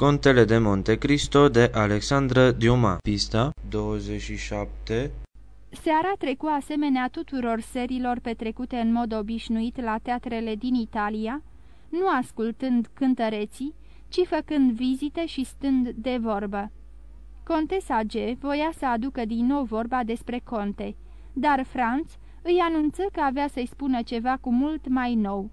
Contele de Monte Cristo de Alexandra Diuma Pista 27 Seara trecu asemenea tuturor serilor petrecute în mod obișnuit la teatrele din Italia, nu ascultând cântăreții, ci făcând vizite și stând de vorbă. Contesa G. voia să aducă din nou vorba despre conte, dar Franț îi anunță că avea să-i spună ceva cu mult mai nou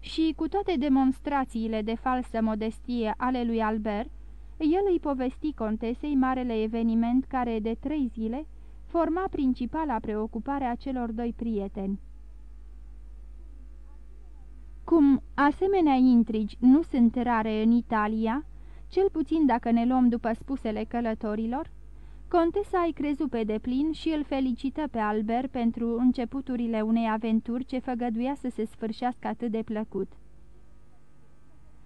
și, cu toate demonstrațiile de falsă modestie ale lui Albert, el îi povesti contesei marele eveniment care, de trei zile, forma principala preocupare a celor doi prieteni. Cum asemenea intrigi nu sunt rare în Italia, cel puțin dacă ne luăm după spusele călătorilor, Contesa îi crezu pe deplin și îl felicită pe Albert pentru începuturile unei aventuri ce făgăduia să se sfârșească atât de plăcut.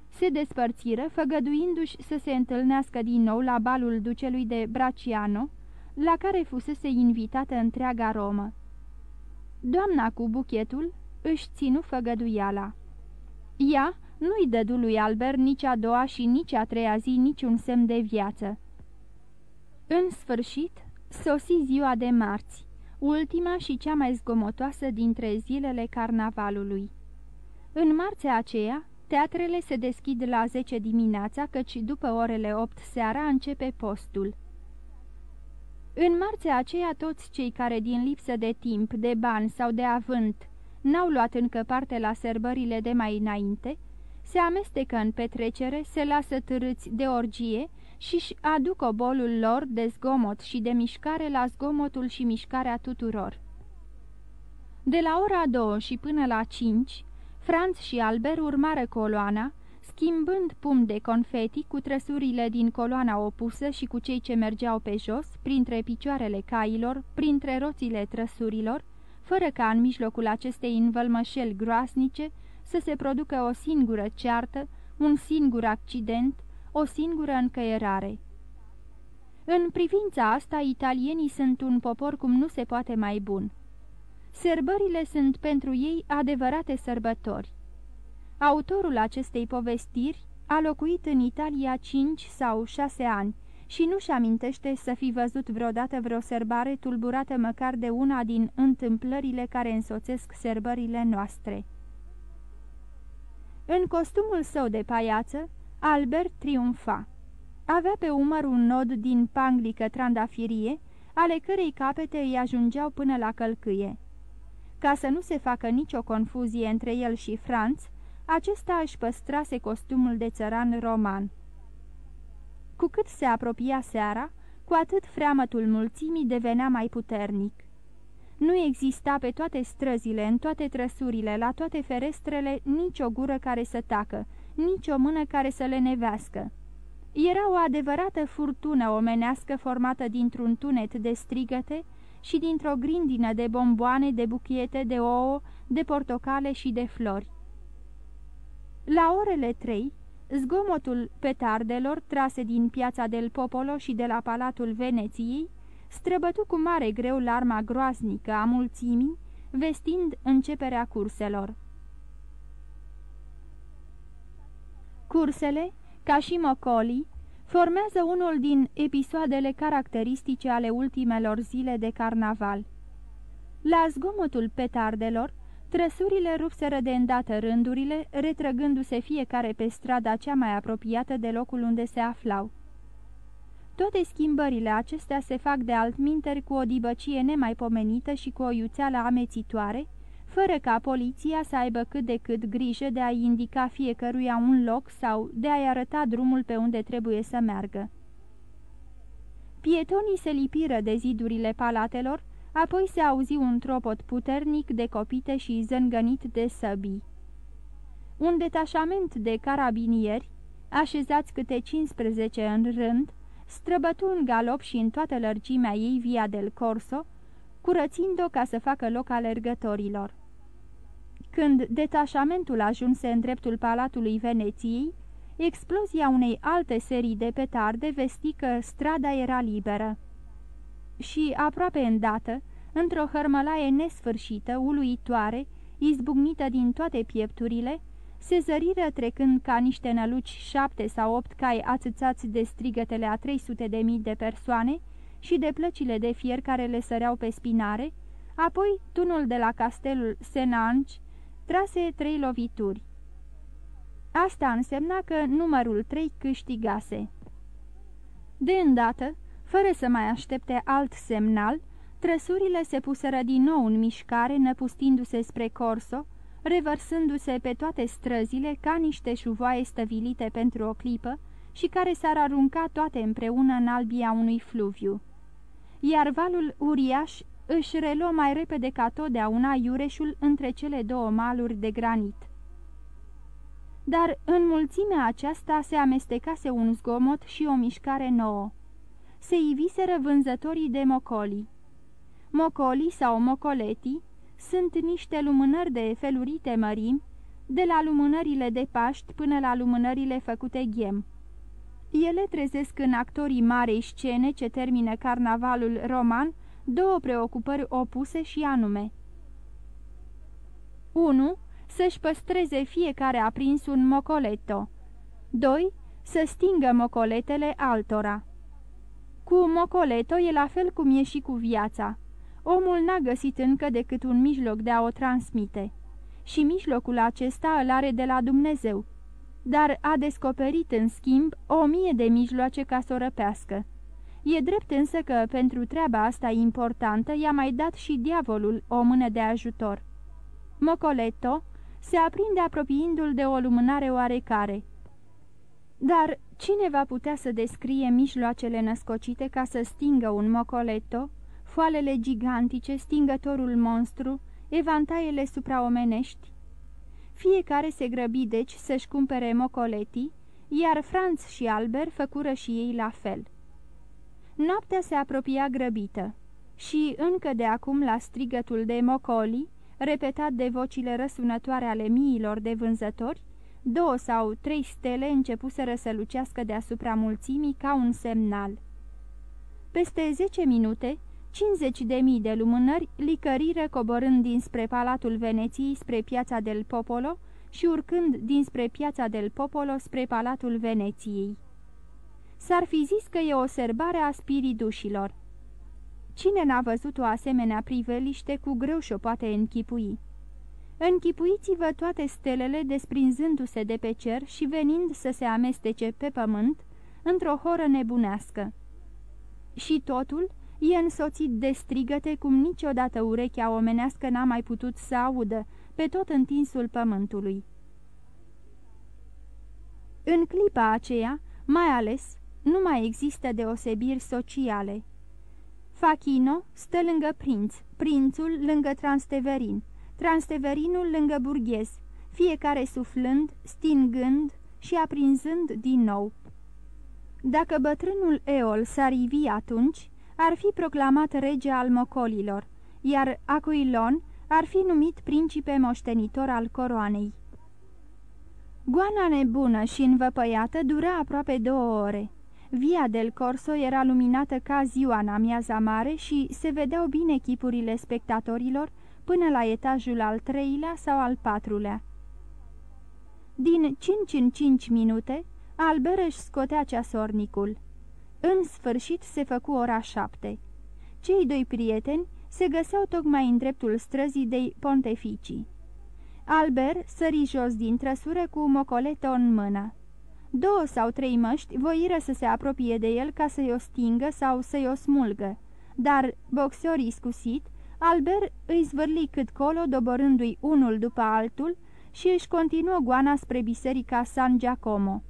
Se despărțiră, făgăduindu-și să se întâlnească din nou la balul ducelui de Braciano, la care fusese invitată întreaga Romă. Doamna cu buchetul își ținu făgăduiala. Ea nu-i dădu lui Albert nici a doua și nici a treia zi niciun semn de viață. În sfârșit, sosi ziua de marți, ultima și cea mai zgomotoasă dintre zilele carnavalului. În marțea aceea, teatrele se deschid la 10 dimineața, căci după orele 8 seara începe postul. În marțea aceea, toți cei care din lipsă de timp, de bani sau de avânt n-au luat încă parte la serbările de mai înainte, se amestecă în petrecere, se lasă târâți de orgie și-și aduc obolul lor de zgomot și de mișcare la zgomotul și mișcarea tuturor. De la ora două și până la cinci, Franz și Albert urmară coloana, schimbând pum de confeti cu trăsurile din coloana opusă și cu cei ce mergeau pe jos, printre picioarele cailor, printre roțile trăsurilor, fără ca în mijlocul acestei învălmășeli groasnice să se producă o singură ceartă, un singur accident, o singură încăierare. În privința asta, italienii sunt un popor cum nu se poate mai bun. Sărbările sunt pentru ei adevărate sărbători. Autorul acestei povestiri a locuit în Italia cinci sau șase ani și nu-și amintește să fi văzut vreodată vreo sărbare tulburată măcar de una din întâmplările care însoțesc sărbările noastre. În costumul său de paiață, Albert triumfa. Avea pe umăr un nod din panglică trandafirie, ale cărei capete îi ajungeau până la călcâie. Ca să nu se facă nicio confuzie între el și Franț, acesta își păstrase costumul de țăran roman. Cu cât se apropia seara, cu atât freamătul mulțimii devenea mai puternic. Nu exista pe toate străzile, în toate trăsurile, la toate ferestrele, nicio gură care să tacă, nici o mână care să le nevească. Era o adevărată furtună omenească formată dintr-un tunet de strigăte și dintr-o grindină de bomboane, de buchiete, de ouă, de portocale și de flori. La orele trei, zgomotul petardelor trase din piața del Popolo și de la Palatul Veneției străbătu cu mare greu larma groaznică a mulțimii, vestind începerea curselor. Cursele, ca și mocolii, formează unul din episoadele caracteristice ale ultimelor zile de carnaval. La zgomotul petardelor, trăsurile rupseră de îndată rândurile, retrăgându-se fiecare pe strada cea mai apropiată de locul unde se aflau. Toate schimbările acestea se fac de altminteri cu o dibăcie nemaipomenită și cu o iuțeală amețitoare, fără ca poliția să aibă cât de cât grijă de a-i indica fiecăruia un loc sau de a-i arăta drumul pe unde trebuie să meargă. Pietonii se lipiră de zidurile palatelor, apoi se auzi un tropot puternic de copite și zângănit de săbii. Un detașament de carabinieri, așezați câte 15 în rând, străbătu în galop și în toată lărgimea ei via del Corso, curățind-o ca să facă loc alergătorilor. Când detașamentul ajunse în dreptul Palatului Veneției, explozia unei alte serii de petarde vesti că strada era liberă. Și, aproape îndată, într-o hărmălaie nesfârșită, uluitoare, izbucnită din toate piepturile, se zăriră trecând ca niște năluci șapte sau opt cai ațățați de strigătele a 300 de mii de persoane și de plăcile de fier care le săreau pe spinare, apoi tunul de la castelul Senanci trase trei lovituri. Asta însemna că numărul trei câștigase. De îndată, fără să mai aștepte alt semnal, trăsurile se puseră din nou în mișcare, năpustindu-se spre Corso, revărsându-se pe toate străzile ca niște șuvoaie stăvilite pentru o clipă și care s-ar arunca toate împreună în albia unui fluviu. Iar valul uriaș își reluă mai repede ca totdeauna iureșul între cele două maluri de granit. Dar în mulțimea aceasta se amestecase un zgomot și o mișcare nouă. Se iviseră vânzătorii de mocoli. Mocoli sau mocoleti sunt niște lumânări de felurite mărimi, de la lumânările de Paști până la lumânările făcute ghem. Ele trezesc în actorii marei scene ce termină carnavalul roman două preocupări opuse și anume 1. Să-și păstreze fiecare aprins un mocoleto 2. Să stingă mocoletele altora Cu mocoleto e la fel cum e și cu viața omul n-a găsit încă decât un mijloc de a o transmite. Și mijlocul acesta îl are de la Dumnezeu, dar a descoperit în schimb o mie de mijloace ca să o răpească. E drept însă că pentru treaba asta importantă i-a mai dat și diavolul o mână de ajutor. Mocoletto se aprinde apropiindu-l de o lumânare oarecare. Dar cine va putea să descrie mijloacele născocite ca să stingă un mocoletto foalele gigantice, stingătorul monstru, evantaiele supraomenești. Fiecare se grăbi deci să-și cumpere mocoletii, iar Franz și Albert făcură și ei la fel. Noaptea se apropia grăbită și încă de acum la strigătul de mocoli, repetat de vocile răsunătoare ale miilor de vânzători, două sau trei stele începuseră să lucească deasupra mulțimii ca un semnal. Peste zece minute, 50 de mii de lumânări licăriră coborând dinspre Palatul Veneției spre piața del Popolo și urcând dinspre piața del Popolo spre Palatul Veneției. S-ar fi zis că e o serbare a spiridușilor. Cine n-a văzut o asemenea priveliște, cu greu și-o poate închipui. Închipuiți-vă toate stelele desprinzându-se de pe cer și venind să se amestece pe pământ într-o horă nebunească. Și totul e însoțit de strigăte cum niciodată urechea omenească n-a mai putut să audă pe tot întinsul pământului. În clipa aceea, mai ales, nu mai există deosebiri sociale. Fachino stă lângă prinț, prințul lângă Transteverin, Transteverinul lângă burghez, fiecare suflând, stingând și aprinzând din nou. Dacă bătrânul Eol s-ar ivi atunci, ar fi proclamat rege al mocolilor, iar Acuilon ar fi numit principe moștenitor al coroanei. Goana nebună și învăpăiată dura aproape două ore. Via del Corso era luminată ca ziua în amiaza mare și se vedeau bine chipurile spectatorilor până la etajul al treilea sau al patrulea. Din cinci în cinci minute, Albert își scotea ceasornicul. În sfârșit se făcu ora șapte. Cei doi prieteni se găseau tocmai în dreptul străzii de Ponteficii. Albert sări jos din trăsură cu mocoletă în mână. Două sau trei măști voiră să se apropie de el ca să-i o stingă sau să-i o smulgă, dar, boxor iscusit, Albert îi zvârli cât colo, doborându-i unul după altul și își continuă goana spre biserica San Giacomo.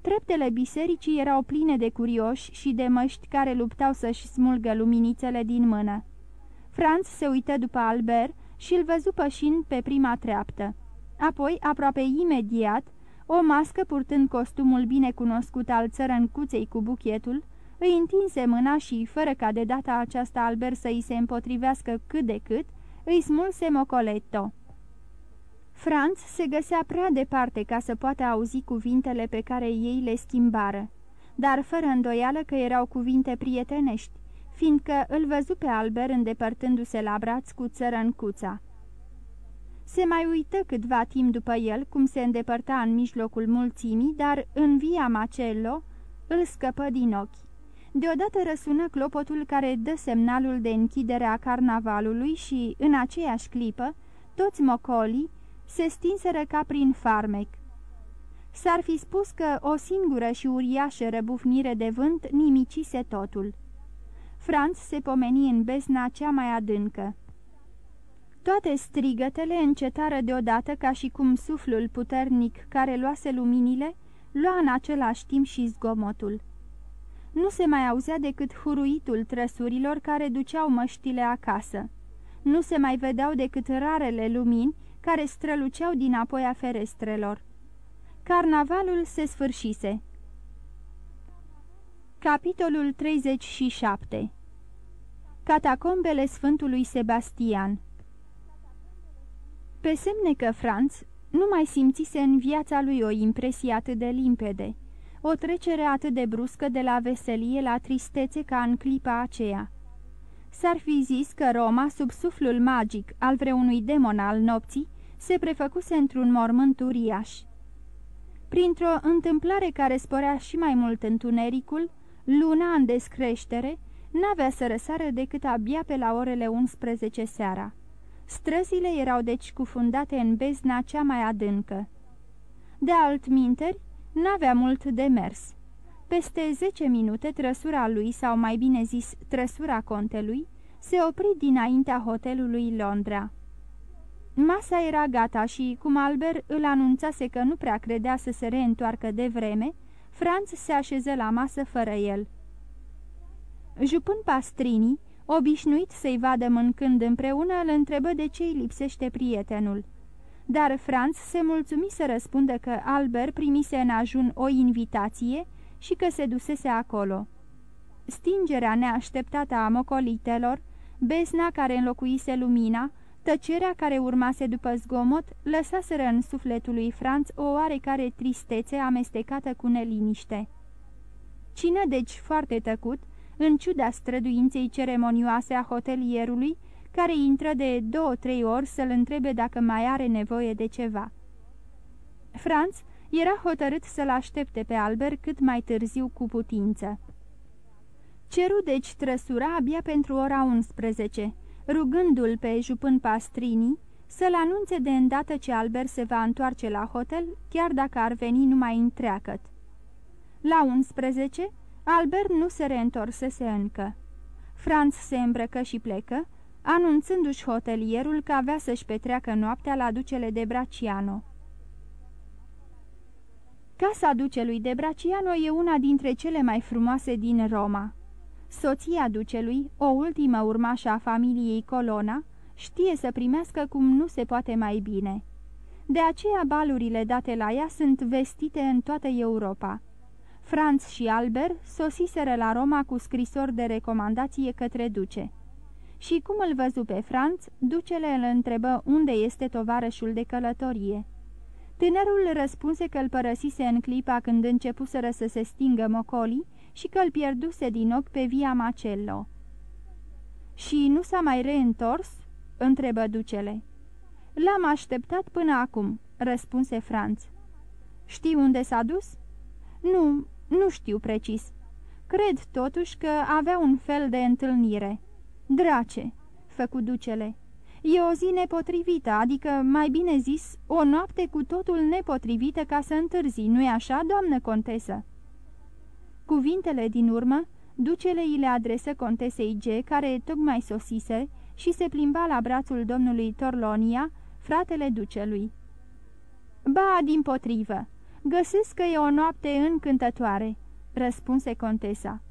Treptele bisericii erau pline de curioși și de măști care luptau să-și smulgă luminițele din mână. Franz se uită după Albert și îl văzu pășind pe prima treaptă. Apoi, aproape imediat, o mască purtând costumul bine cunoscut al țărăncuței cu buchetul, îi întinse mâna și, fără ca de data aceasta Albert să îi se împotrivească cât de cât, îi smulse mocoletto. Franz se găsea prea departe ca să poată auzi cuvintele pe care ei le schimbară, dar fără îndoială că erau cuvinte prietenești, fiindcă îl văzu pe Albert îndepărtându-se la braț cu țărăncuța. Se mai uită câtva timp după el, cum se îndepărta în mijlocul mulțimii, dar în via Macello îl scăpă din ochi. Deodată răsună clopotul care dă semnalul de închidere a carnavalului și, în aceeași clipă, toți mocolii se stinseră ca prin farmec. S-ar fi spus că o singură și uriașă răbufnire de vânt nimicise totul. Franț se pomeni în besna cea mai adâncă. Toate strigătele încetară deodată ca și cum suflul puternic care luase luminile lua în același timp și zgomotul. Nu se mai auzea decât huruitul trăsurilor care duceau măștile acasă. Nu se mai vedeau decât rarele lumini care străluceau din apoi a ferestrelor. Carnavalul se sfârșise. Capitolul 37 Catacombele Sfântului Sebastian Pe semne că Franț nu mai simțise în viața lui o impresie atât de limpede, o trecere atât de bruscă de la veselie la tristețe ca în clipa aceea. S-ar fi zis că Roma, sub suflul magic al vreunui demon al nopții, se prefăcuse într-un mormânt uriaș. Printr-o întâmplare care sporea și mai mult întunericul, luna în descreștere n-avea să răsară decât abia pe la orele 11 seara. Străzile erau deci cufundate în bezna cea mai adâncă. De altminteri, n-avea mult de mers. Peste zece minute trăsura lui, sau mai bine zis trăsura contelui, se opri dinaintea hotelului Londra. Masa era gata și, cum Albert îl anunțase că nu prea credea să se reîntoarcă de vreme, Franț se așeză la masă fără el. Jupând pastrinii, obișnuit să-i vadă mâncând împreună, îl întrebă de ce îi lipsește prietenul. Dar Franț se mulțumi să răspundă că Albert primise în ajun o invitație și că se dusese acolo. Stingerea neașteptată a mocolitelor, besna care înlocuise lumina, Tăcerea care urmase după zgomot lăsaseră în sufletul lui Franț o oarecare tristețe amestecată cu neliniște. Cine deci foarte tăcut, în ciuda străduinței ceremonioase a hotelierului, care intră de două-trei ori să-l întrebe dacă mai are nevoie de ceva. Franț era hotărât să-l aștepte pe Albert cât mai târziu cu putință. Ceru deci trăsura abia pentru ora 11 rugându-l pe jupân Pastrini să-l anunțe de îndată ce Albert se va întoarce la hotel, chiar dacă ar veni numai întreagăt. La 11, Albert nu se reîntorsese încă. Franz se îmbrăcă și plecă, anunțându-și hotelierul că avea să-și petreacă noaptea la ducele de Braciano. Casa ducelui de Braciano e una dintre cele mai frumoase din Roma. Soția ducelui, o ultimă urmașă a familiei Colona, știe să primească cum nu se poate mai bine. De aceea balurile date la ea sunt vestite în toată Europa. Franz și Albert sosiseră la Roma cu scrisori de recomandație către duce. Și cum îl văzu pe Franz, ducele îl întrebă unde este tovarășul de călătorie. Tânărul răspunse că îl părăsise în clipa când începuseră să se stingă mocolii și că îl pierduse din ochi pe via Macello. Și nu s-a mai reîntors?" întrebă ducele. L-am așteptat până acum," răspunse Franț. Știi unde s-a dus?" Nu, nu știu precis. Cred totuși că avea un fel de întâlnire." Drace," făcu ducele. E o zi nepotrivită, adică, mai bine zis, o noapte cu totul nepotrivită ca să întârzi, nu-i așa, doamnă contesă?" Cuvintele din urmă, ducele îi le adresă contesei G, care tocmai sosise și se plimba la brațul domnului Torlonia, fratele ducelui. Ba, din potrivă, găsesc că e o noapte încântătoare," răspunse contesa.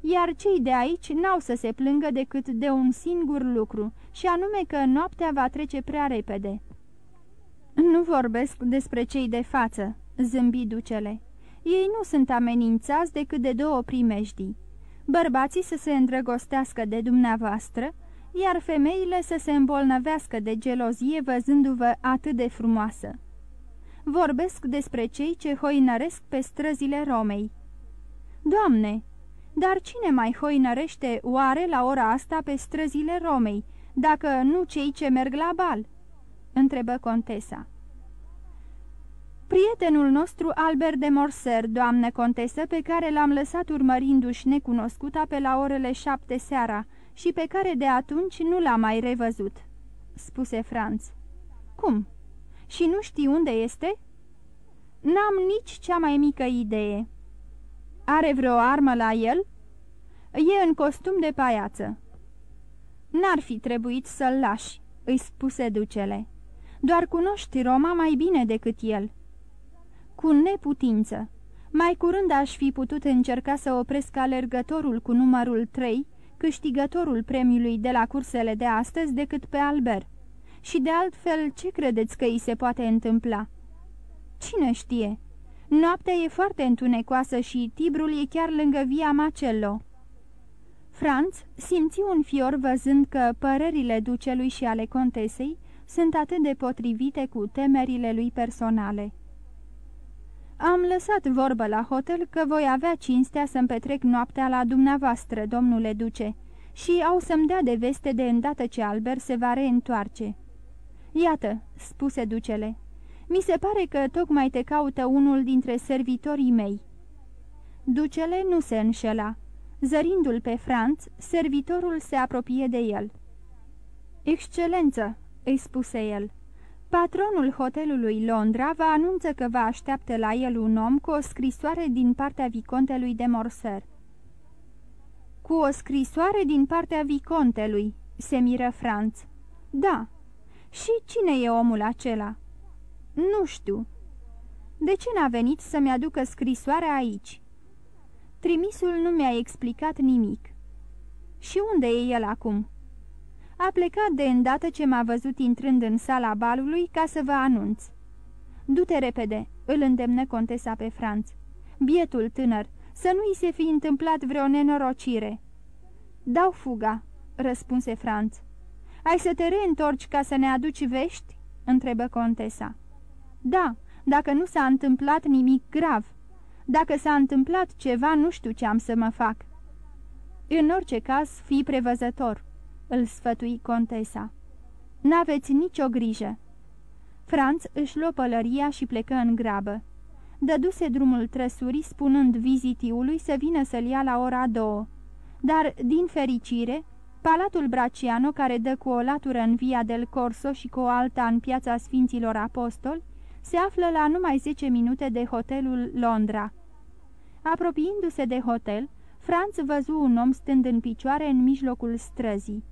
Iar cei de aici n-au să se plângă decât de un singur lucru, și anume că noaptea va trece prea repede." Nu vorbesc despre cei de față," zâmbi ducele. Ei nu sunt amenințați decât de două primejdii. Bărbații să se îndrăgostească de dumneavoastră, iar femeile să se îmbolnăvească de gelozie văzându-vă atât de frumoasă. Vorbesc despre cei ce hoinăresc pe străzile Romei. Doamne, dar cine mai hoinărește oare la ora asta pe străzile Romei, dacă nu cei ce merg la bal? întrebă contesa. Prietenul nostru Albert de Morser, doamnă contesă, pe care l-am lăsat urmărindu-și necunoscuta pe la orele șapte seara și pe care de atunci nu l-a mai revăzut, spuse Franz. Cum? Și nu știi unde este?" N-am nici cea mai mică idee." Are vreo armă la el?" E în costum de paiață." N-ar fi trebuit să-l lași," îi spuse ducele. Doar cunoști Roma mai bine decât el." Cu neputință. Mai curând aș fi putut încerca să opresc alergătorul cu numărul 3, câștigătorul premiului de la cursele de astăzi, decât pe Albert. Și de altfel, ce credeți că îi se poate întâmpla?" Cine știe? Noaptea e foarte întunecoasă și Tibrul e chiar lângă via Macello." Franz simți un fior văzând că părerile ducelui și ale contesei sunt atât de potrivite cu temerile lui personale. Am lăsat vorbă la hotel că voi avea cinstea să-mi petrec noaptea la dumneavoastră, domnule duce, și au să-mi dea de veste de îndată ce Albert se va reîntoarce." Iată," spuse ducele, mi se pare că tocmai te caută unul dintre servitorii mei." Ducele nu se înșela. Zărindu-l pe Franț, servitorul se apropie de el. Excelență," îi spuse el, patronul hotelului Londra vă anunță că vă așteaptă la el un om cu o scrisoare din partea vicontelui de Morser." Cu o scrisoare din partea vicontelui," se miră Franț. Da. Și cine e omul acela?" Nu știu. De ce n-a venit să-mi aducă scrisoarea aici?" Trimisul nu mi-a explicat nimic. Și unde e el acum?" A plecat de îndată ce m-a văzut intrând în sala balului ca să vă anunț." Du-te repede," îl îndemnă contesa pe Franț. Bietul tânăr, să nu-i se fi întâmplat vreo nenorocire." Dau fuga," răspunse Franț. Ai să te reîntorci ca să ne aduci vești?" întrebă contesa. Da, dacă nu s-a întâmplat nimic grav. Dacă s-a întâmplat ceva, nu știu ce am să mă fac." În orice caz, fii prevăzător," îl sfătui contesa. N-aveți nicio grijă." Franț își luă pălăria și plecă în grabă. Dăduse drumul trăsurii, spunând vizitiului să vină să-l ia la ora două. Dar, din fericire, Palatul Braciano, care dă cu o latură în Via del Corso și cu o alta în piața Sfinților Apostoli, se află la numai 10 minute de hotelul Londra. Apropiindu-se de hotel, Franz văzu un om stând în picioare în mijlocul străzii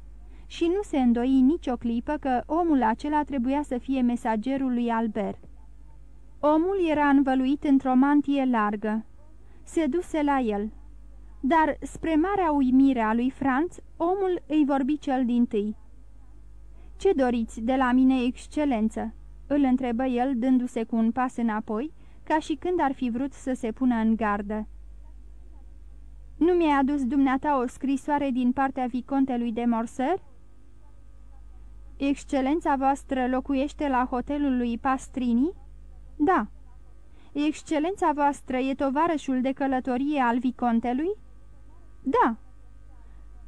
și nu se îndoi nicio clipă că omul acela trebuia să fie mesagerul lui Albert. Omul era învăluit într-o mantie largă. Se duse la el. Dar, spre marea uimire a lui Franz, omul îi vorbi cel din tâi. Ce doriți de la mine, excelență?" îl întrebă el dându-se cu un pas înapoi, ca și când ar fi vrut să se pună în gardă. Nu mi-ai adus dumneata o scrisoare din partea vicontelui de Morser?" Excelența voastră locuiește la hotelul lui Pastrini?" Da." Excelența voastră e tovarășul de călătorie al vicontelui?" Da."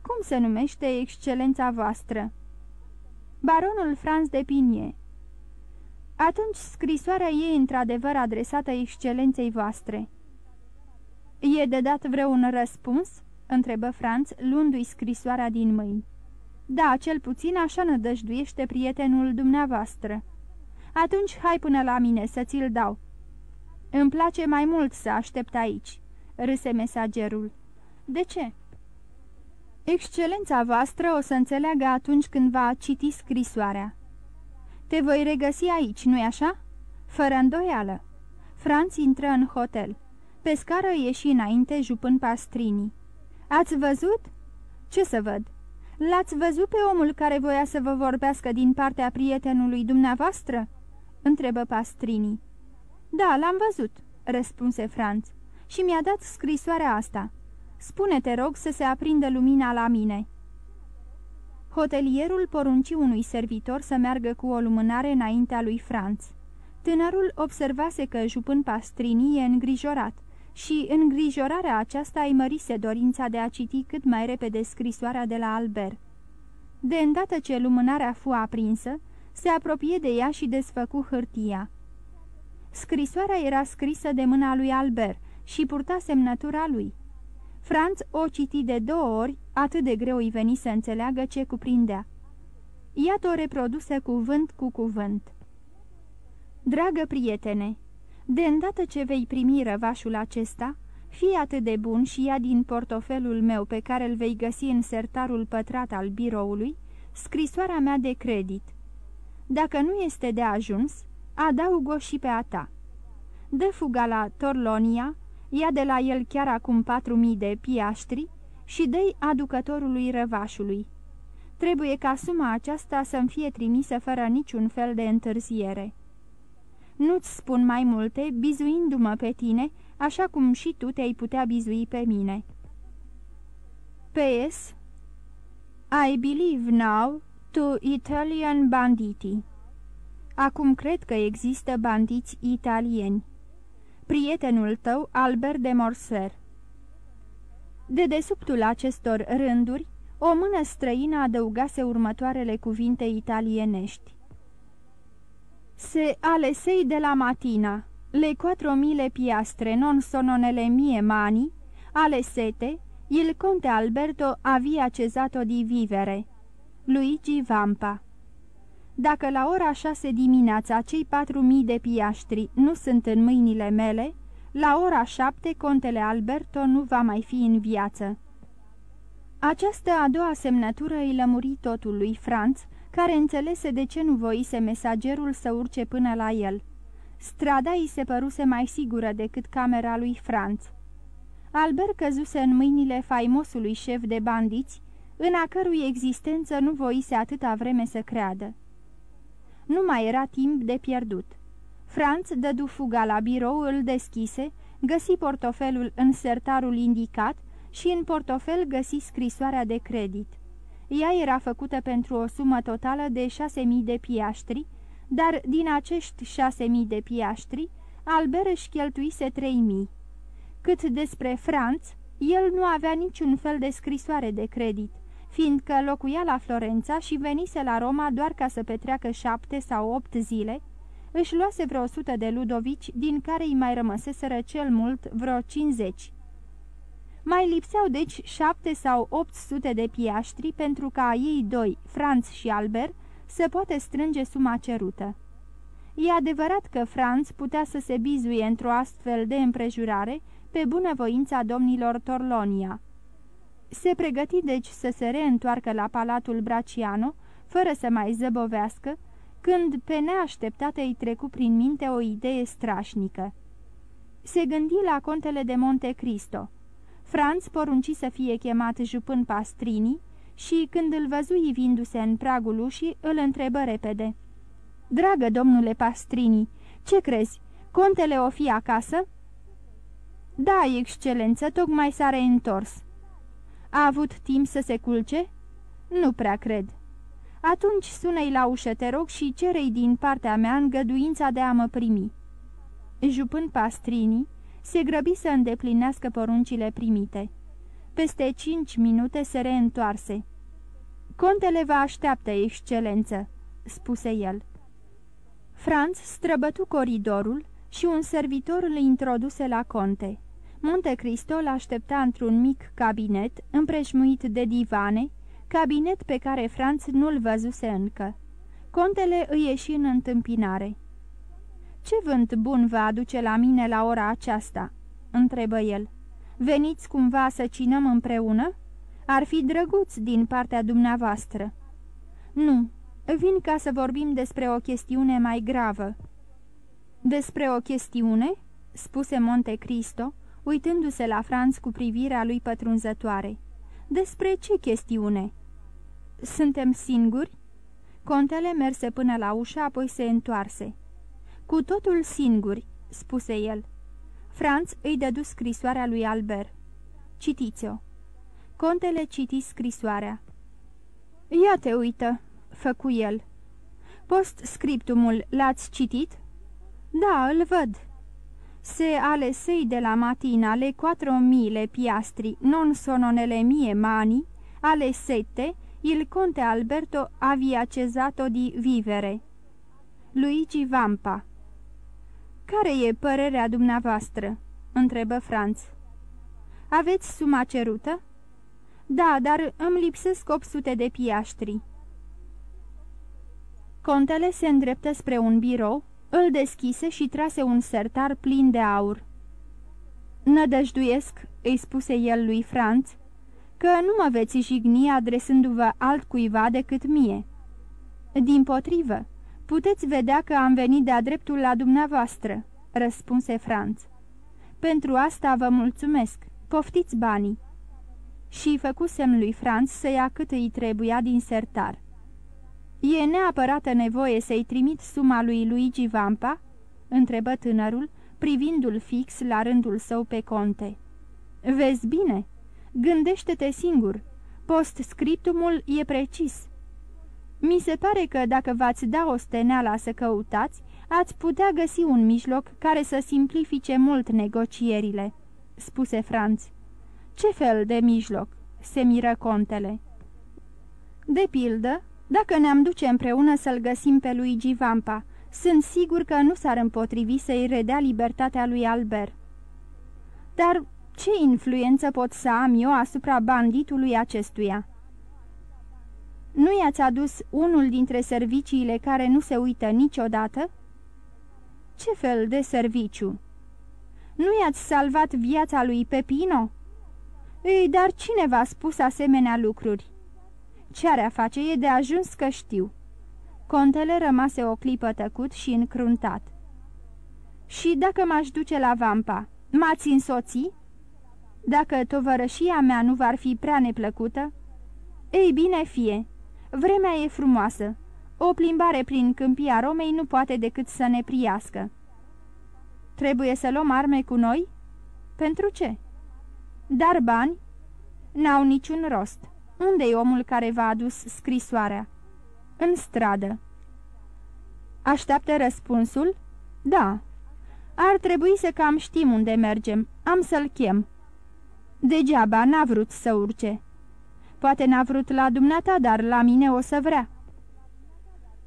Cum se numește excelența voastră?" Baronul Franz de Pinie." Atunci scrisoarea e într-adevăr adresată excelenței voastre." E de dat vreun răspuns?" întrebă Franț, luându-i scrisoarea din mâini. Da, cel puțin așa nădăjduiește prietenul dumneavoastră." Atunci hai până la mine să ți-l dau." Îmi place mai mult să aștept aici," râse mesagerul. De ce?" Excelența voastră o să înțeleagă atunci când va citi scrisoarea." Te voi regăsi aici, nu-i așa?" Fără îndoială." Franț intră în hotel. Pe scară ieși înainte, jupând pastrinii. Ați văzut?" Ce să văd?" L-ați văzut pe omul care voia să vă vorbească din partea prietenului dumneavoastră?" întrebă pastrinii. Da, l-am văzut," răspunse Franț, și mi-a dat scrisoarea asta. Spune-te, rog, să se aprindă lumina la mine." Hotelierul porunci unui servitor să meargă cu o lumânare înaintea lui Franț. Tânărul observase că jupân pastrinii e îngrijorat și îngrijorarea aceasta îi mărise dorința de a citi cât mai repede scrisoarea de la Albert. De îndată ce lumânarea fu aprinsă, se apropie de ea și desfăcu hârtia. Scrisoarea era scrisă de mâna lui Albert și purta semnătura lui. Franț o citi de două ori, atât de greu îi veni să înțeleagă ce cuprindea. Iată o reproduse cuvânt cu cuvânt. Dragă prietene, de îndată ce vei primi răvașul acesta, fii atât de bun și ia din portofelul meu pe care îl vei găsi în sertarul pătrat al biroului, scrisoarea mea de credit. Dacă nu este de ajuns, adaug-o și pe a ta. Dă fuga la Torlonia, ia de la el chiar acum patru mii de piaștri și dă aducătorului răvașului. Trebuie ca suma aceasta să-mi fie trimisă fără niciun fel de întârziere. Nu-ți spun mai multe, bizuindu-mă pe tine, așa cum și tu te-ai putea bizui pe mine. P.S. I believe now to Italian banditi. Acum cred că există bandiți italieni. Prietenul tău, Albert de Morser. De desubtul acestor rânduri, o mână străină adăugase următoarele cuvinte italienești. Se alesei de la matina, le quattro mille piastre non sono nelle mie mani, alesete, il conte Alberto avia cesato di vivere. Luigi Vampa Dacă la ora șase dimineața cei patru mii de piaștri nu sunt în mâinile mele, la ora șapte contele Alberto nu va mai fi în viață. Această a doua semnătură îi lămuri totul lui Franț, care înțelese de ce nu voise mesagerul să urce până la el. Strada îi se păruse mai sigură decât camera lui Franț. Albert căzuse în mâinile faimosului șef de bandiți, în a cărui existență nu voise atâta vreme să creadă. Nu mai era timp de pierdut. Franț dădu fuga la birou, îl deschise, găsi portofelul în sertarul indicat și în portofel găsi scrisoarea de credit. Ea era făcută pentru o sumă totală de șase mii de piaștri, dar din acești șase mii de piaștri, Albert își cheltuise trei mii. Cât despre Franț, el nu avea niciun fel de scrisoare de credit, fiindcă locuia la Florența și venise la Roma doar ca să petreacă șapte sau opt zile, își luase vreo sută de ludovici, din care îi mai rămăseseră cel mult vreo cincizeci. Mai lipseau deci șapte sau opt sute de piaștri pentru ca ei doi, Franț și Albert, să poate strânge suma cerută. E adevărat că Franț putea să se bizuie într-o astfel de împrejurare pe bunăvoința domnilor Torlonia. Se pregăti deci să se reîntoarcă la palatul Braciano, fără să mai zăbovească, când pe neașteptate îi trecu prin minte o idee strașnică. Se gândi la contele de Monte Cristo. Franț porunci să fie chemat jupân Pastrini și când îl văzu ivindu-se în pragul ușii, îl întrebă repede. Dragă domnule Pastrini, ce crezi? Contele o fi acasă?" Da, excelență, tocmai s-a reîntors." A avut timp să se culce?" Nu prea cred." Atunci sună-i la ușă, te rog, și cerei din partea mea îngăduința de a mă primi." Jupând Pastrini, se grăbi să îndeplinească poruncile primite. Peste cinci minute se reîntoarse. Contele vă așteaptă, excelență," spuse el. Franz străbătu coridorul și un servitor îl introduse la conte. Monte Cristo l-aștepta într-un mic cabinet, împrejmuit de divane, cabinet pe care Franz nu-l văzuse încă. Contele îi ieși în întâmpinare. Ce vânt bun vă aduce la mine la ora aceasta?" întrebă el. Veniți cumva să cinăm împreună? Ar fi drăguț din partea dumneavoastră." Nu, vin ca să vorbim despre o chestiune mai gravă." Despre o chestiune?" spuse Monte Cristo, uitându-se la Franz cu privirea lui pătrunzătoare. Despre ce chestiune?" Suntem singuri?" Contele merse până la ușă, apoi se întoarse. Cu totul singuri," spuse el. Franz îi dădu scrisoarea lui Albert. Citiți-o. Contele citi scrisoarea. Ia te uită, făcu el. Post-scriptumul l-ați citit? Da, îl văd. Se alesei de la matina le quattro mille piastri non sono nelle mie mani, alesete, il conte Alberto avia cezato di vivere. Luigi Vampa Care e părerea dumneavoastră?" întrebă Franț. Aveți suma cerută?" Da, dar îmi lipsesc 800 de piaștri." Contele se îndreptă spre un birou, îl deschise și trase un sertar plin de aur. Nădăjduiesc," îi spuse el lui Franț, că nu mă veți jigni adresându-vă altcuiva decât mie." Din potrivă, puteți vedea că am venit de-a dreptul la dumneavoastră," răspunse Franț. Pentru asta vă mulțumesc. Poftiți banii." Și făcu semn lui Franț să ia cât îi trebuia din sertar. E neapărată nevoie să-i trimit suma lui Luigi Vampa?" întrebă tânărul, privindu-l fix la rândul său pe conte. Vezi bine? Gândește-te singur. Post-scriptumul e precis. Mi se pare că dacă v-ați da o steneala să căutați, ați putea găsi un mijloc care să simplifice mult negocierile," spuse Franț. Ce fel de mijloc?" se miră contele. De pildă, dacă ne-am duce împreună să-l găsim pe Luigi Vampa, sunt sigur că nu s-ar împotrivi să-i redea libertatea lui Albert. Dar ce influență pot să am eu asupra banditului acestuia? Nu i-ați adus unul dintre serviciile care nu se uită niciodată?" Ce fel de serviciu?" Nu i-ați salvat viața lui Pepino?" Ei, dar cine v-a spus asemenea lucruri?" Ce are a face e de ajuns că știu." Contele rămase o clipă tăcut și încruntat. Și dacă m-aș duce la Vampa, m-ați însoți?" Dacă tovărășia mea nu va fi prea neplăcută?" Ei bine fie, vremea e frumoasă. O plimbare prin câmpia Romei nu poate decât să ne priască." Trebuie să luăm arme cu noi?" Pentru ce?" Dar bani?" N-au niciun rost. Unde-i omul care v-a adus scrisoarea?" În stradă." Așteaptă răspunsul?" Da." Ar trebui să cam știm unde mergem. Am să-l chem." Degeaba n-a vrut să urce." Poate n-a vrut la dumneata, dar la mine o să vrea."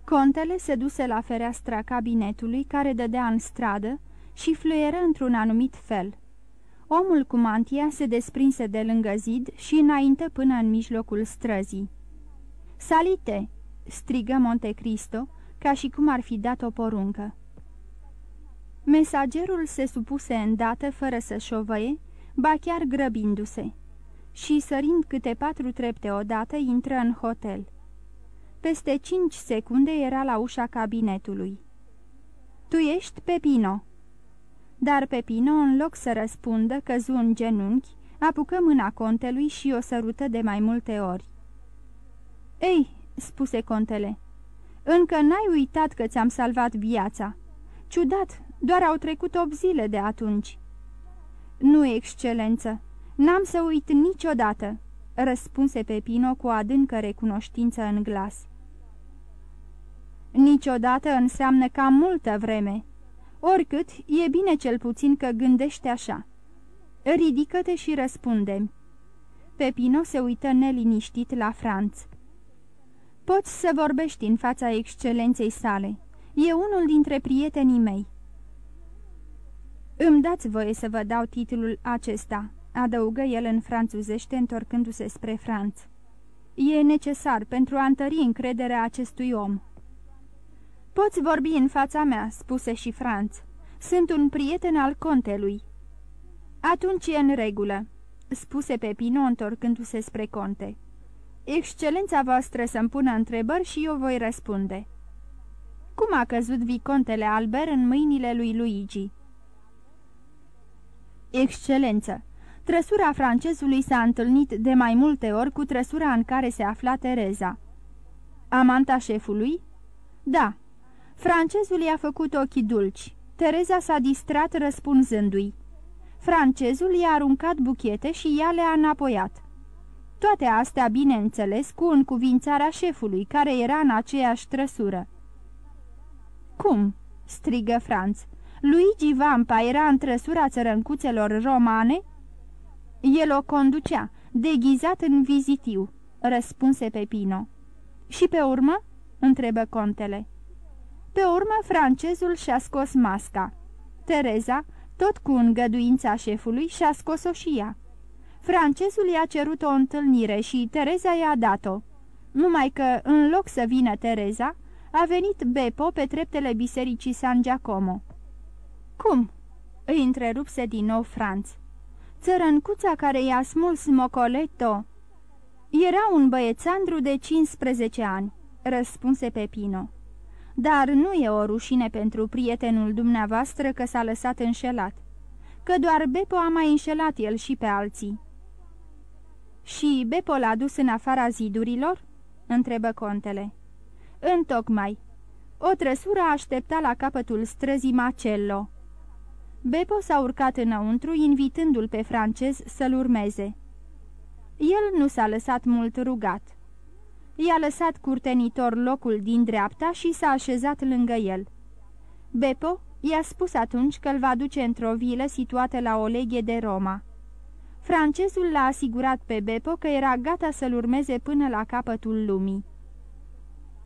Contele se duse la fereastra cabinetului care dădea în stradă și fluieră într-un anumit fel. Omul cu mantia se desprinse de lângă zid și înainte până în mijlocul străzii. Salite!" strigă Monte Cristo, ca și cum ar fi dat o poruncă. Mesagerul se supuse îndată fără să șovăie, ba chiar grăbindu-se, și sărind câte patru trepte odată, intră în hotel. Peste cinci secunde era la ușa cabinetului. Tu ești Pepino?" Dar Pepino, în loc să răspundă, căzu în genunchi, apucă mâna contelui și o sărută de mai multe ori. Ei, spuse contele. Încă n-ai uitat că ți-am salvat viața. Ciudat, doar au trecut 8 zile de atunci." Nu, excelență, n-am să uit niciodată," răspunse Pepino cu o adâncă recunoștință în glas. Niciodată înseamnă cam multă vreme. Oricât, e bine cel puțin că gândește așa. Ridică-te și răspunde Pepino se uită neliniștit la Franț. Poți să vorbești în fața excelenței sale. E unul dintre prietenii mei." Îmi dați voie să vă dau titlul acesta," adăugă el în franțuzește, întorcându-se spre Franț. E necesar pentru a întări încrederea acestui om." Poți vorbi în fața mea," spuse și Franț. Sunt un prieten al contelui." Atunci e în regulă," spuse Pepino întorcându-se spre conte. Excelența voastră să-mi pună întrebări și eu voi răspunde." Cum a căzut vicontele Albert în mâinile lui Luigi?" Excelență, trăsura francezului s-a întâlnit de mai multe ori cu trăsura în care se afla Tereza." Amanta șefului?" Da." Francezul i-a făcut ochii dulci. Tereza s-a distrat răspunzându-i. Francezul i-a aruncat buchete și ea le-a înapoiat. Toate astea, bineînțeles, cu încuvințarea șefului, care era în aceeași trăsură. Cum?" strigă Franț. Luigi Vampa era în trăsura țărâncuțelor romane?" El o conducea, deghizat în vizitiu. răspunse Pepino. Și pe urmă?" întrebă contele. Pe urmă, francezul și-a scos masca. Tereza, tot cu îngăduința șefului, și-a scos-o și ea. Francezul i-a cerut o întâlnire și Tereza i-a dat-o. Numai că, în loc să vină Tereza, a venit Beppo pe treptele bisericii San Giacomo. Cum?" îi întrerupse din nou Franț. Țărăncuța care i-a smuls Mocoletto." Era un băiețandru de 15 ani," răspunse Pepino. Dar nu e o rușine pentru prietenul dumneavoastră că s-a lăsat înșelat, că doar Beppo a mai înșelat el și pe alții." Și Beppo l-a dus în afara zidurilor?" întrebă contele. Întocmai. O trăsură aștepta la capătul străzii Macello. Beppo s-a urcat înăuntru, invitându-l pe francez să-l urmeze. El nu s-a lăsat mult rugat. I-a lăsat curtenitor locul din dreapta și s-a așezat lângă el. Beppo i-a spus atunci că îl va duce într-o vilă situată la o leghe de Roma. Francezul l-a asigurat pe Beppo că era gata să-l urmeze până la capătul lumii.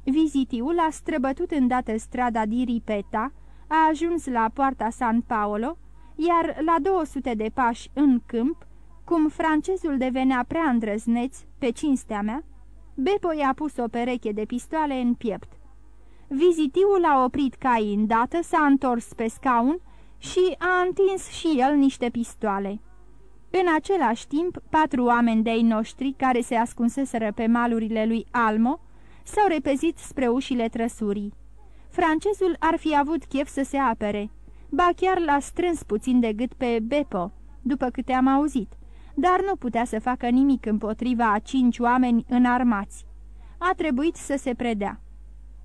Vizitiul a străbătut îndată strada di Ripeta, a ajuns la poarta San Paolo, iar la 200 de pași în câmp, cum francezul devenea prea îndrăzneț, pe cinstea mea, Beppo i-a pus o pereche de pistoale în piept. Vizitiul a oprit caii îndată, s-a întors pe scaun și a întins și el niște pistoale. În același timp, patru oameni de-ai noștri, care se ascunseseră pe malurile lui Almo, s-au repezit spre ușile trăsurii. Francezul ar fi avut chef să se apere, ba chiar l-a strâns puțin de gât pe Beppo, după câte am auzit, dar nu putea să facă nimic împotriva a cinci oameni înarmați. A trebuit să se predea.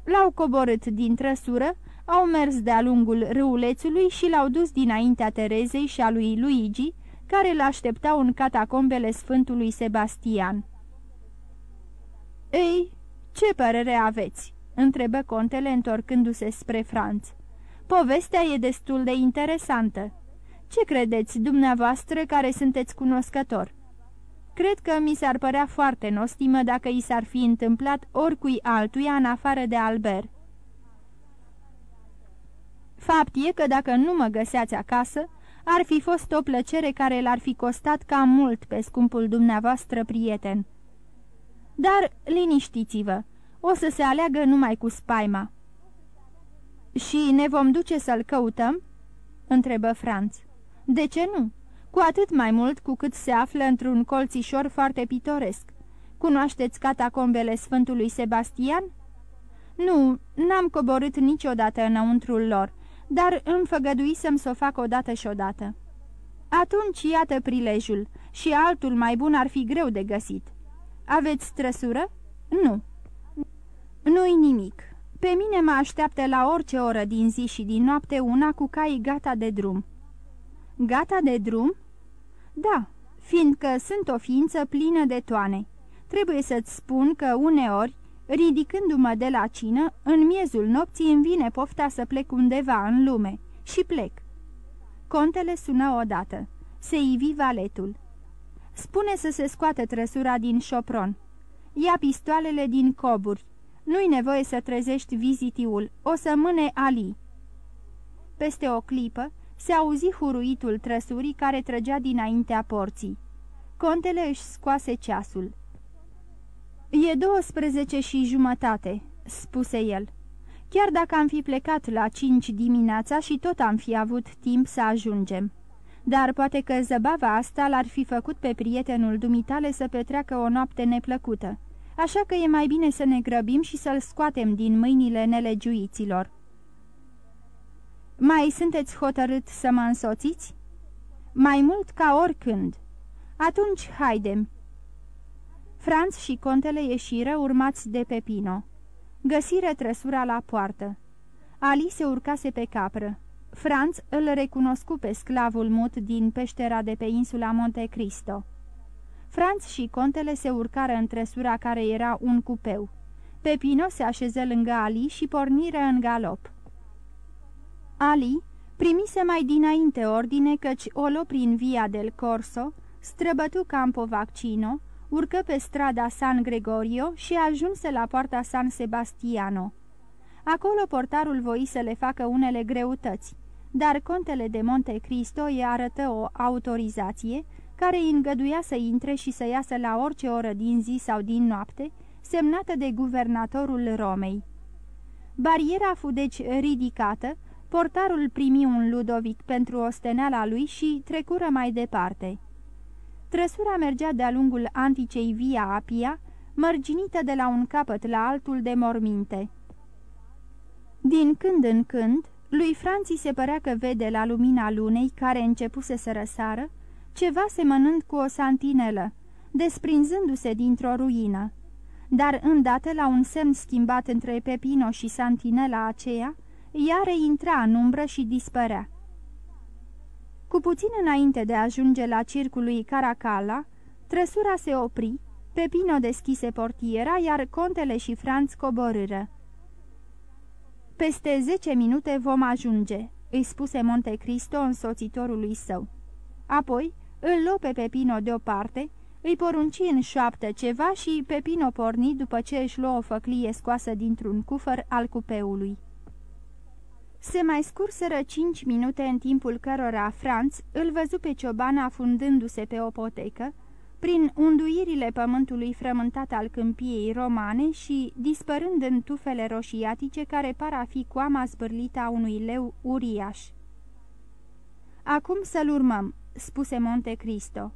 L-au coborât din trăsură, au mers de-a lungul râulețului și l-au dus dinaintea Terezei și a lui Luigi, care l-așteptau în catacombele Sfântului Sebastian. Ei, ce părere aveți?" întrebă contele întorcându-se spre Franț. Povestea e destul de interesantă. Ce credeți dumneavoastră care sunteți cunoscător?" Cred că mi s-ar părea foarte nostimă dacă i s-ar fi întâmplat oricui altuia în afară de Albert. Fapt e că dacă nu mă găseați acasă, ar fi fost o plăcere care l-ar fi costat cam mult pe scumpul dumneavoastră prieten. Dar liniștiți-vă, o să se aleagă numai cu spaima. Și ne vom duce să-l căutăm?" întrebă Franț. De ce nu? Cu atât mai mult cu cât se află într-un colțișor foarte pitoresc. Cunoașteți catacombele Sfântului Sebastian?" Nu, n-am coborât niciodată înăuntrul lor, dar îmi făgăduisem să o fac odată și odată." Atunci iată prilejul și altul mai bun ar fi greu de găsit. Aveți trăsură? Nu. Nu-i nimic. Pe mine mă așteaptă la orice oră din zi și din noapte una cu cai gata de drum. Gata de drum? Da, fiindcă sunt o ființă plină de toane. Trebuie să-ți spun că uneori, ridicându-mă de la cină, în miezul nopții îmi vine pofta să plec undeva în lume. Și plec. Contele sună odată. Se ivi valetul. Spune să se scoată trăsura din șopron. Ia pistoalele din coburi. Nu-i nevoie să trezești vizitiul. O să mâne Ali. Peste o clipă se auzi huruitul trăsurii care trăgea dinaintea porții. Contele își scoase ceasul. E 12 și jumătate," spuse el. Chiar dacă am fi plecat la cinci dimineața și tot am fi avut timp să ajungem. Dar poate că zăbava asta l-ar fi făcut pe prietenul dumitale să petreacă o noapte neplăcută. Așa că e mai bine să ne grăbim și să-l scoatem din mâinile nelegiuiților. Mai sunteți hotărât să mă însoțiți?" Mai mult ca oricând." Atunci haidem." Franț și contele ieșiră urmați de Pepino. Găsiră trăsura la poartă. Ali se urcase pe capră. Franț îl recunoscu pe sclavul mut din peștera de pe insula Monte Cristo. Franț și contele se urcară în trăsura care era un cupeu. Pepino se așeză lângă Ali și porniră în galop. Ali primise mai dinainte ordine căci o lo prin via del Corso, străbătu Campo Vaccino, urcă pe strada San Gregorio și ajunse la poarta San Sebastiano. Acolo portarul voi să le facă unele greutăți, dar contele de Monte Cristo îi arătă o autorizație care îi îngăduia să intre și să iasă la orice oră din zi sau din noapte, semnată de guvernatorul Romei. Bariera fu deci ridicată, portarul primi un Ludovic pentru osteneala lui și trecură mai departe. Trăsura mergea de-a lungul anticei Via Apia, mărginită de la un capăt la altul de morminte. Din când în când, lui Franții se părea că vede la lumina lunei, care începuse să răsară, ceva semănând cu o santinelă, desprinzându-se dintr-o ruină. Dar îndată, la un semn schimbat între Pepino și santinela aceea, ea reintra în umbră și dispărea. Cu puțin înainte de a ajunge la circul lui Caracalla, trăsura se opri, Pepino deschise portiera, iar contele și Franț coborâră. Peste zece minute vom ajunge," îi spuse Monte Cristo însoțitorului său. Apoi îl luă pe Pepino deoparte, îi porunci în șoaptă ceva și Pepino porni după ce își luă o făclie scoasă dintr-un cufăr al cupeului. Se mai scurseră cinci minute în timpul cărora Franț îl văzu pe cioban afundându-se pe o potecă, prin unduirile pământului frământat al câmpiei romane și dispărând în tufele roșiatice care par a fi coama zbârlită a unui leu uriaș. Acum să-l urmăm," spuse Monte Cristo.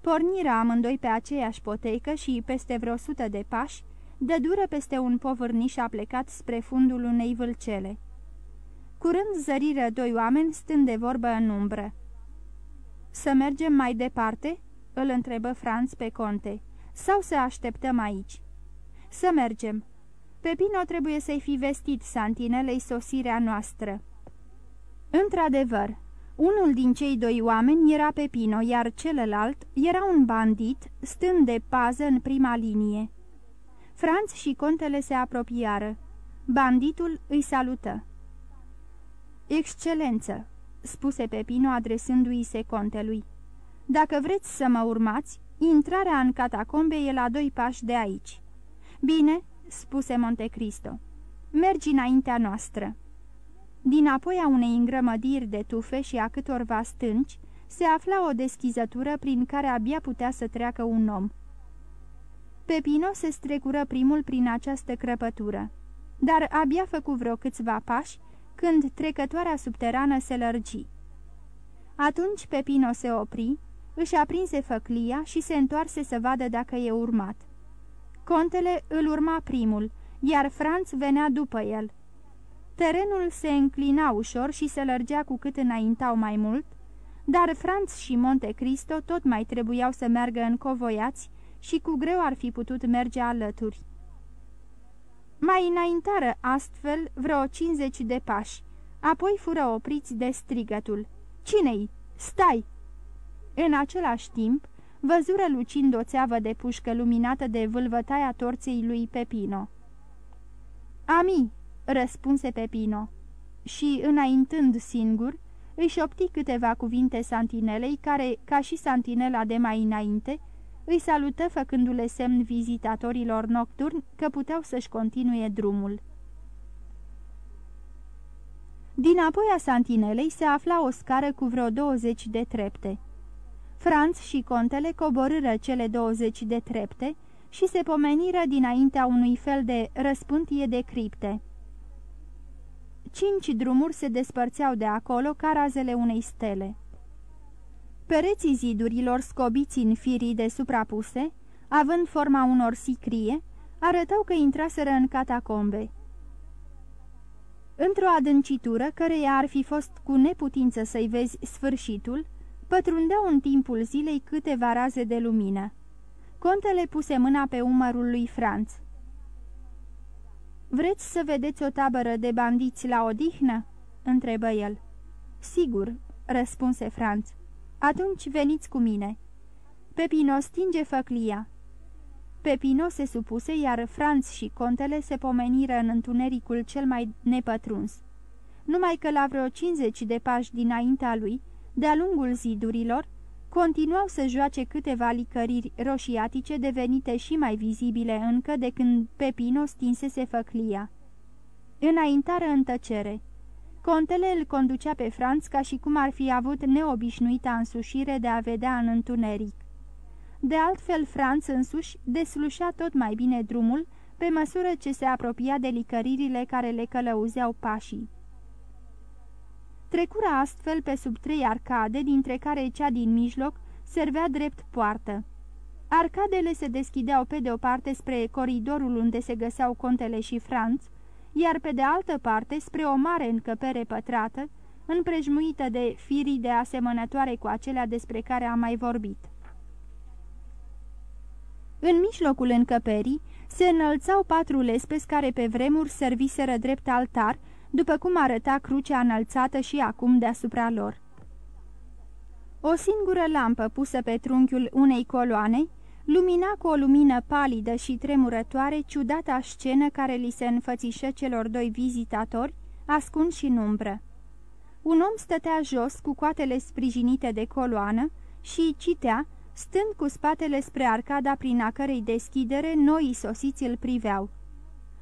Pornirea amândoi pe aceeași potecă și peste vreo sută de pași, dă dură peste un povârniș aplecat spre fundul unei vâlcele. Curând zăriră doi oameni stând de vorbă în umbră. Să mergem mai departe?" îl întrebă Franț pe conte. Sau să așteptăm aici?" Să mergem. Pepino trebuie să-i fi vestit santinelei sosirea noastră." Într-adevăr, unul din cei doi oameni era Pepino, iar celălalt era un bandit, stând de pază în prima linie. Franț și contele se apropiară. Banditul îi salută. Excelență, spuse Pepino adresându-i se contelui. Dacă vreți să mă urmați, intrarea în catacombe e la doi pași de aici." Bine," spuse Montecristo. Mergi înaintea noastră." Din apoi a unei îngrămădiri de tufe și a câtorva stânci, se afla o deschizătură prin care abia putea să treacă un om. Pepino se strecură primul prin această crăpătură, dar abia făcu vreo câțiva pași când trecătoarea subterană se lărgi. Atunci Pepino se opri, își aprinse făclia și se întoarse să vadă dacă e urmat. Contele îl urma primul, iar Franț venea după el. Terenul se înclina ușor și se lărgea cu cât înaintau mai mult, dar Franț și Monte Cristo tot mai trebuiau să meargă încovoiați și cu greu ar fi putut merge alături. Mai înaintară astfel vreo 50 de pași, apoi fură opriți de strigătul. Cine-i? Stai!" În același timp, văzură lucind o țeavă de pușcă luminată de vâlvătaia torței lui Pepino. Ami!" răspunse Pepino și, înaintând singur, își opti câteva cuvinte santinelei care, ca și santinela de mai înainte, îi salută făcându-le semn vizitatorilor nocturni că puteau să-și continue drumul. Din apoi a santinelei se afla o scară cu vreo 20 de trepte. Franț și contele coborâră cele 20 de trepte și se pomeniră dinaintea unui fel de răspântie de cripte. Cinci drumuri se despărțeau de acolo ca razele unei stele. Pereții zidurilor scobiți în firii de suprapuse, având forma unor sicrie, arătau că intraseră în catacombe. Într-o adâncitură, căreia ar fi fost cu neputință să-i vezi sfârșitul, pătrundeau în timpul zilei câteva raze de lumină. Contele puse mâna pe umărul lui Franț. Vreți să vedeți o tabără de bandiți la odihnă?" întrebă el. Sigur," răspunse Franț. Atunci veniți cu mine." Pepino stinge făclia." Pepino se supuse, iar Franț și contele se pomeniră în întunericul cel mai nepătruns. Numai că la vreo 50 de pași dinaintea lui, de-a lungul zidurilor, continuau să joace câteva licăriri roșiatice devenite și mai vizibile încă de când Pepino stinsese făclia. Înaintară în tăcere. Contele îl conducea pe Franț ca și cum ar fi avut neobișnuita însușire de a vedea în întuneric. De altfel, Franț însuși deslușea tot mai bine drumul, pe măsură ce se apropia de licăririle care le călăuzeau pașii. Trecura astfel pe sub trei arcade, dintre care cea din mijloc servea drept poartă. Arcadele se deschideau pe de o parte spre coridorul unde se găseau contele și Franț, iar pe de altă parte spre o mare încăpere pătrată, împrejmuită de firii de asemănătoare cu acelea despre care am mai vorbit. În mijlocul încăperii se înălțau patru lespezi care pe vremuri serviseră drept altar, după cum arăta crucea înălțată și acum deasupra lor. O singură lampă pusă pe trunchiul unei coloane lumina cu o lumină palidă și tremurătoare ciudata scenă care li se înfățișă celor doi vizitatori, ascunși în umbră. Un om stătea jos cu coatele sprijinite de coloană și citea, stând cu spatele spre arcada prin a cărei deschidere noi sosiți îl priveau.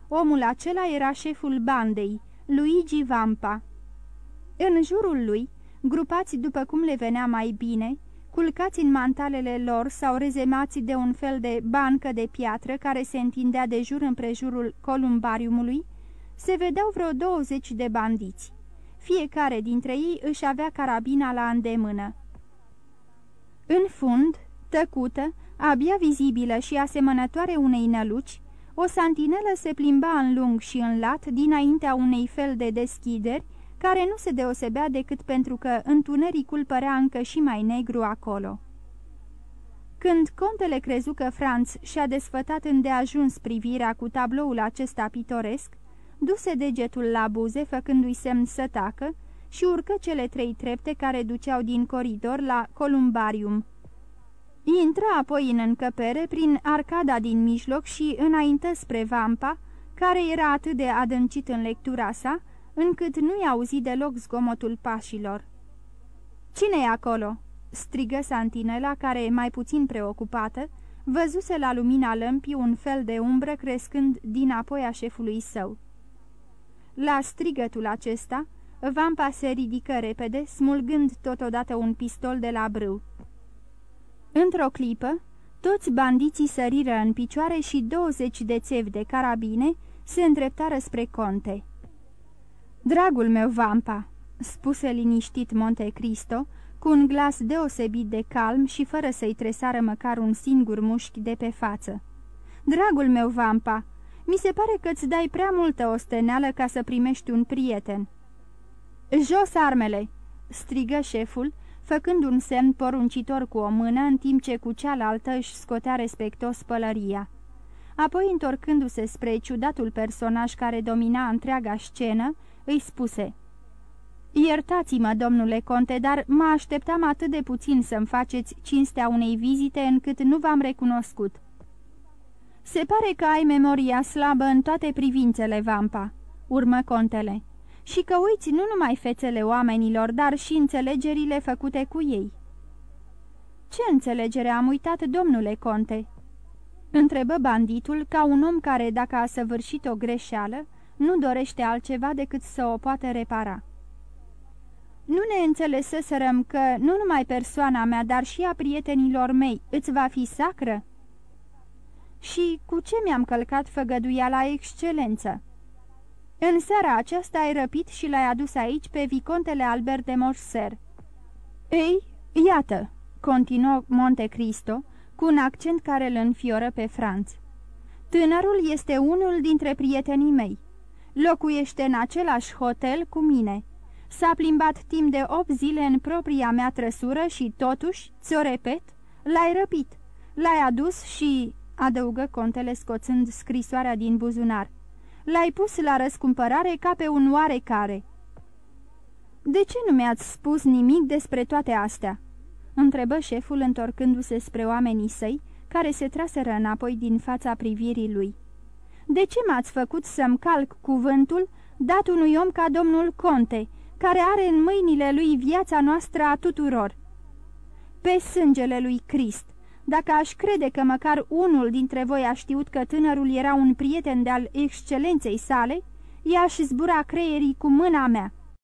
Omul acela era șeful bandei, Luigi Vampa. În jurul lui, grupați după cum le venea mai bine, culcați în mantalele lor sau rezemați de un fel de bancă de piatră care se întindea de jur împrejurul columbariumului, se vedeau vreo 20 de bandiți. Fiecare dintre ei își avea carabina la îndemână. În fund, tăcută, abia vizibilă și asemănătoare unei năluci, o santinelă se plimba în lung și în lat dinaintea unei fel de deschideri, care nu se deosebea decât pentru că întunericul părea încă și mai negru acolo. Când contele crezu că Franț și-a desfătat îndeajuns privirea cu tabloul acesta pitoresc, duse degetul la buze, făcându-i semn să tacă, și urcă cele trei trepte care duceau din coridor la columbarium, Intră apoi în încăpere prin arcada din mijloc și înaintă spre vampa, care era atât de adâncit în lectura sa, încât nu-i auzi deloc zgomotul pașilor. cine e acolo?" strigă Santinela, care, mai puțin preocupată, văzuse la lumina lămpii un fel de umbră crescând din apoi a șefului său. La strigătul acesta, vampa se ridică repede, smulgând totodată un pistol de la brâu. Într-o clipă, toți bandiții săriră în picioare și 20 de țevi de carabine se îndreptară spre conte. Dragul meu, Vampa," spuse liniștit Monte Cristo, cu un glas deosebit de calm și fără să-i tresară măcar un singur mușchi de pe față. Dragul meu, Vampa, mi se pare că-ți dai prea multă osteneală ca să primești un prieten." Jos armele!" strigă șeful, făcând un semn poruncitor cu o mână, în timp ce cu cealaltă își scotea respectos pălăria. Apoi, întorcându-se spre ciudatul personaj care domina întreaga scenă, îi spuse Iertați-mă, domnule conte, dar mă așteptam atât de puțin să-mi faceți cinstea unei vizite încât nu v-am recunoscut." Se pare că ai memoria slabă în toate privințele, Vampa," urmă contele și că uiți nu numai fețele oamenilor, dar și înțelegerile făcute cu ei. Ce înțelegere am uitat, domnule conte?" întrebă banditul ca un om care, dacă a săvârșit o greșeală, nu dorește altceva decât să o poată repara. Nu ne înțelesesărăm că nu numai persoana mea, dar și a prietenilor mei îți va fi sacră? Și cu ce mi-am călcat făgăduia la excelență?" În seara aceasta ai răpit și l-ai adus aici pe vicontele Albert de Morser." Ei, iată," continuă Monte Cristo, cu un accent care îl înfioră pe Franț. Tânărul este unul dintre prietenii mei. Locuiește în același hotel cu mine. S-a plimbat timp de opt zile în propria mea trăsură și totuși, ți-o repet, l-ai răpit. L-ai adus și, adăugă contele scoțând scrisoarea din buzunar, l-ai pus la răscumpărare ca pe un oarecare. De ce nu mi-ați spus nimic despre toate astea?" întrebă șeful întorcându-se spre oamenii săi, care se traseră înapoi din fața privirii lui. De ce m-ați făcut să-mi calc cuvântul dat unui om ca domnul Conte, care are în mâinile lui viața noastră a tuturor?" Pe sângele lui Crist! Dacă aș crede că măcar unul dintre voi a știut că tânărul era un prieten de-al excelenței sale, i-aș zbura creierii cu mâna mea.